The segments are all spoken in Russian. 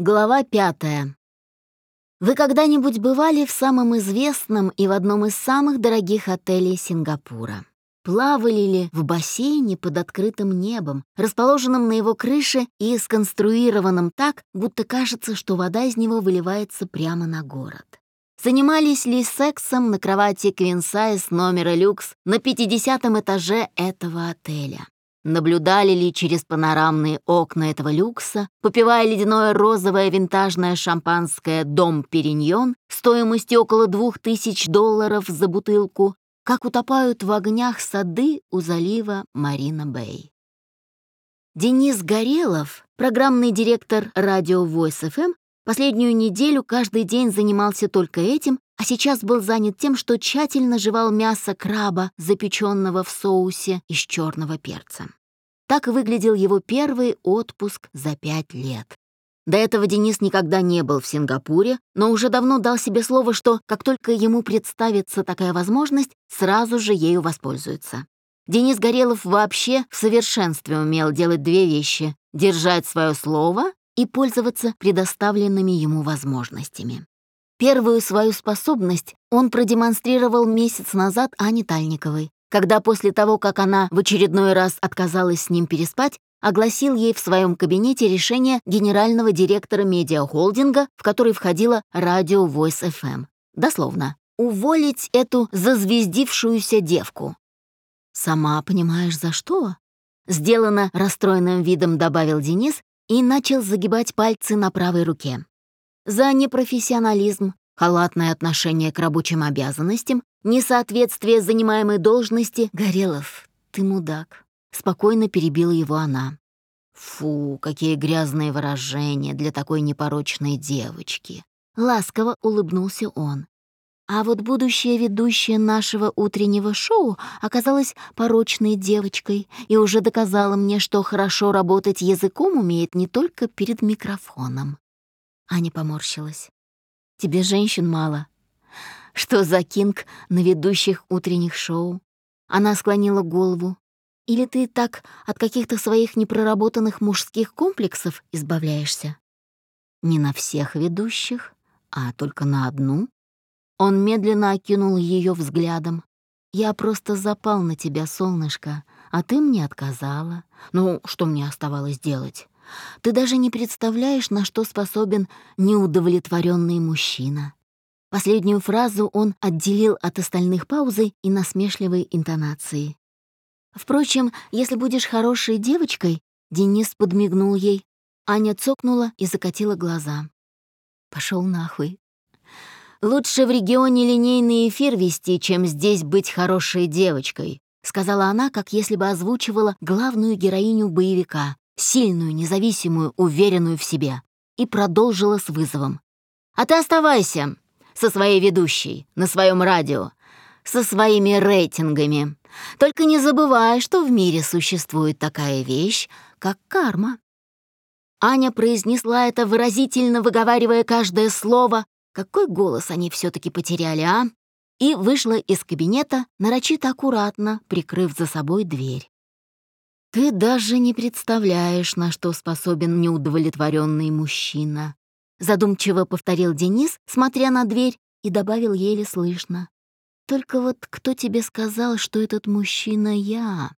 Глава пятая. Вы когда-нибудь бывали в самом известном и в одном из самых дорогих отелей Сингапура? Плавали ли в бассейне под открытым небом, расположенном на его крыше и сконструированном так, будто кажется, что вода из него выливается прямо на город? Занимались ли сексом на кровати Квинсайз номера люкс на 50 этаже этого отеля? Наблюдали ли через панорамные окна этого люкса, попивая ледяное розовое винтажное шампанское «Дом Периньон» стоимостью около двух тысяч долларов за бутылку, как утопают в огнях сады у залива Марина-Бэй. Денис Горелов, программный директор радио Voice FM, последнюю неделю каждый день занимался только этим, а сейчас был занят тем, что тщательно жевал мясо краба, запеченного в соусе из черного перца. Так выглядел его первый отпуск за пять лет. До этого Денис никогда не был в Сингапуре, но уже давно дал себе слово, что как только ему представится такая возможность, сразу же ею воспользуется. Денис Горелов вообще в совершенстве умел делать две вещи — держать свое слово и пользоваться предоставленными ему возможностями. Первую свою способность он продемонстрировал месяц назад Ане Тальниковой, когда после того, как она в очередной раз отказалась с ним переспать, огласил ей в своем кабинете решение генерального директора медиахолдинга, в который входила радио Voice FM. Дословно. «Уволить эту зазвездившуюся девку». «Сама понимаешь, за что?» Сделано расстроенным видом добавил Денис и начал загибать пальцы на правой руке. «За непрофессионализм, халатное отношение к рабочим обязанностям, несоответствие занимаемой должности. Горелов, ты мудак. Спокойно перебила его она. Фу, какие грязные выражения для такой непорочной девочки. Ласково улыбнулся он. А вот будущая ведущая нашего утреннего шоу оказалась порочной девочкой и уже доказала мне, что хорошо работать языком умеет не только перед микрофоном. Аня поморщилась. Тебе женщин мало. Что за кинг на ведущих утренних шоу? Она склонила голову. Или ты так от каких-то своих непроработанных мужских комплексов избавляешься? Не на всех ведущих, а только на одну. Он медленно окинул ее взглядом. «Я просто запал на тебя, солнышко, а ты мне отказала. Ну, что мне оставалось делать? Ты даже не представляешь, на что способен неудовлетворенный мужчина. Последнюю фразу он отделил от остальных паузой и насмешливой интонацией. Впрочем, если будешь хорошей девочкой, Денис подмигнул ей. Аня цокнула и закатила глаза. Пошел нахуй. Лучше в регионе линейный эфир вести, чем здесь быть хорошей девочкой, сказала она, как если бы озвучивала главную героиню боевика, сильную, независимую, уверенную в себе, и продолжила с вызовом. «А ты оставайся со своей ведущей на своем радио, со своими рейтингами. Только не забывай, что в мире существует такая вещь, как карма». Аня произнесла это выразительно, выговаривая каждое слово. Какой голос они все таки потеряли, а? И вышла из кабинета, нарочито аккуратно, прикрыв за собой дверь. «Ты даже не представляешь, на что способен неудовлетворенный мужчина», задумчиво повторил Денис, смотря на дверь, и добавил еле слышно. «Только вот кто тебе сказал, что этот мужчина я?»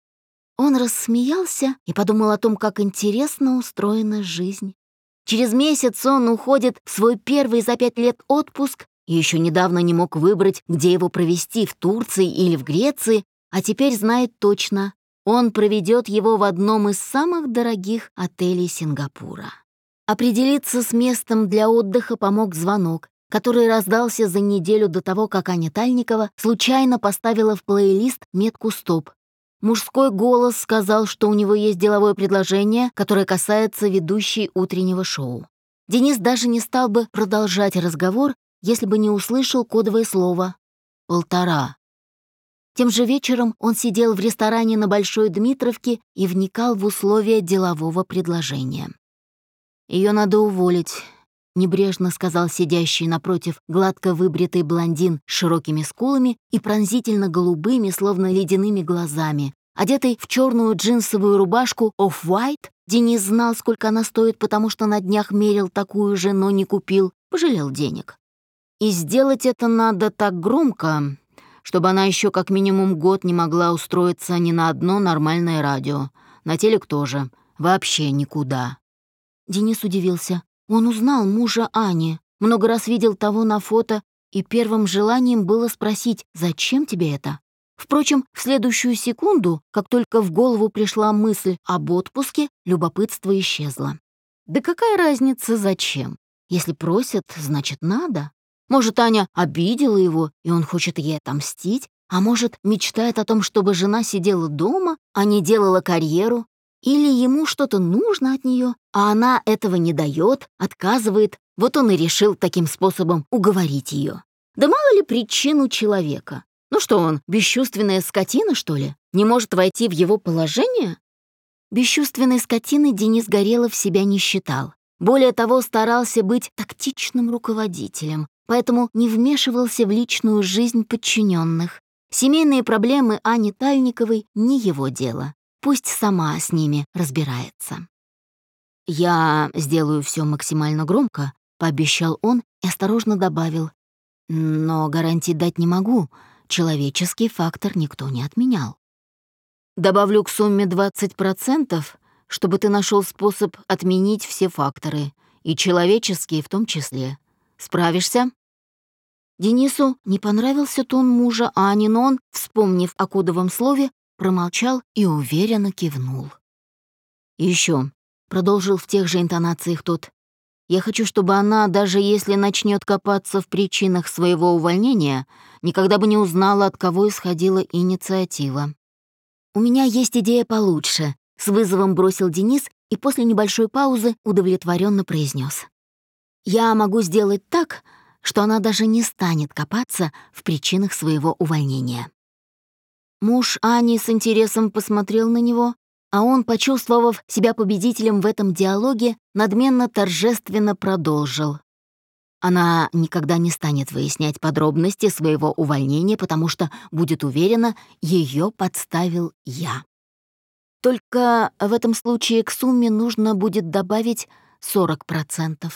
Он рассмеялся и подумал о том, как интересно устроена жизнь. Через месяц он уходит в свой первый за пять лет отпуск и еще недавно не мог выбрать, где его провести, в Турции или в Греции, а теперь знает точно, он проведет его в одном из самых дорогих отелей Сингапура. Определиться с местом для отдыха помог звонок, который раздался за неделю до того, как Аня Тальникова случайно поставила в плейлист метку «Стоп». Мужской голос сказал, что у него есть деловое предложение, которое касается ведущей утреннего шоу. Денис даже не стал бы продолжать разговор, если бы не услышал кодовое слово «полтора». Тем же вечером он сидел в ресторане на Большой Дмитровке и вникал в условия делового предложения. Ее надо уволить», — небрежно сказал сидящий напротив гладко выбритый блондин с широкими скулами и пронзительно голубыми, словно ледяными глазами, одетый в черную джинсовую рубашку off-white, Денис знал, сколько она стоит, потому что на днях мерил такую же, но не купил, пожалел денег. И сделать это надо так громко, чтобы она еще как минимум год не могла устроиться ни на одно нормальное радио. На телек тоже. Вообще никуда. Денис удивился. Он узнал мужа Ани, много раз видел того на фото, и первым желанием было спросить, зачем тебе это? Впрочем, в следующую секунду, как только в голову пришла мысль об отпуске, любопытство исчезло. Да какая разница, зачем? Если просят, значит, надо. Может, Аня обидела его, и он хочет ей отомстить, а может, мечтает о том, чтобы жена сидела дома, а не делала карьеру, или ему что-то нужно от нее, а она этого не дает, отказывает, вот он и решил таким способом уговорить ее. Да мало ли причин у человека. Ну что он, бесчувственная скотина, что ли? Не может войти в его положение? Бесчувственной скотиной Денис Горелов себя не считал. Более того, старался быть тактичным руководителем, поэтому не вмешивался в личную жизнь подчиненных. Семейные проблемы Ани Тальниковой не его дело. Пусть сама с ними разбирается. «Я сделаю все максимально громко», — пообещал он и осторожно добавил. «Но гарантий дать не могу. Человеческий фактор никто не отменял. Добавлю к сумме 20%, чтобы ты нашел способ отменить все факторы, и человеческие в том числе. Справишься?» Денису не понравился тон мужа Ани, но он, вспомнив о кодовом слове, промолчал и уверенно кивнул. «И еще», — продолжил в тех же интонациях тот, «я хочу, чтобы она, даже если начнет копаться в причинах своего увольнения, никогда бы не узнала, от кого исходила инициатива». «У меня есть идея получше», — с вызовом бросил Денис и после небольшой паузы удовлетворенно произнес. «Я могу сделать так, что она даже не станет копаться в причинах своего увольнения». Муж Ани с интересом посмотрел на него, а он, почувствовав себя победителем в этом диалоге, надменно торжественно продолжил. Она никогда не станет выяснять подробности своего увольнения, потому что, будет уверена, ее подставил я. Только в этом случае к сумме нужно будет добавить 40%.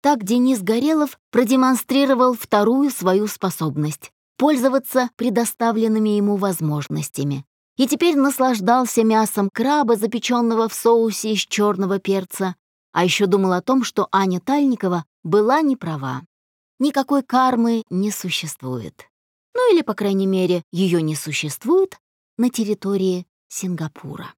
Так Денис Горелов продемонстрировал вторую свою способность пользоваться предоставленными ему возможностями. И теперь наслаждался мясом краба, запеченного в соусе из черного перца, а еще думал о том, что Аня Тальникова была не права. Никакой кармы не существует. Ну или, по крайней мере, ее не существует на территории Сингапура.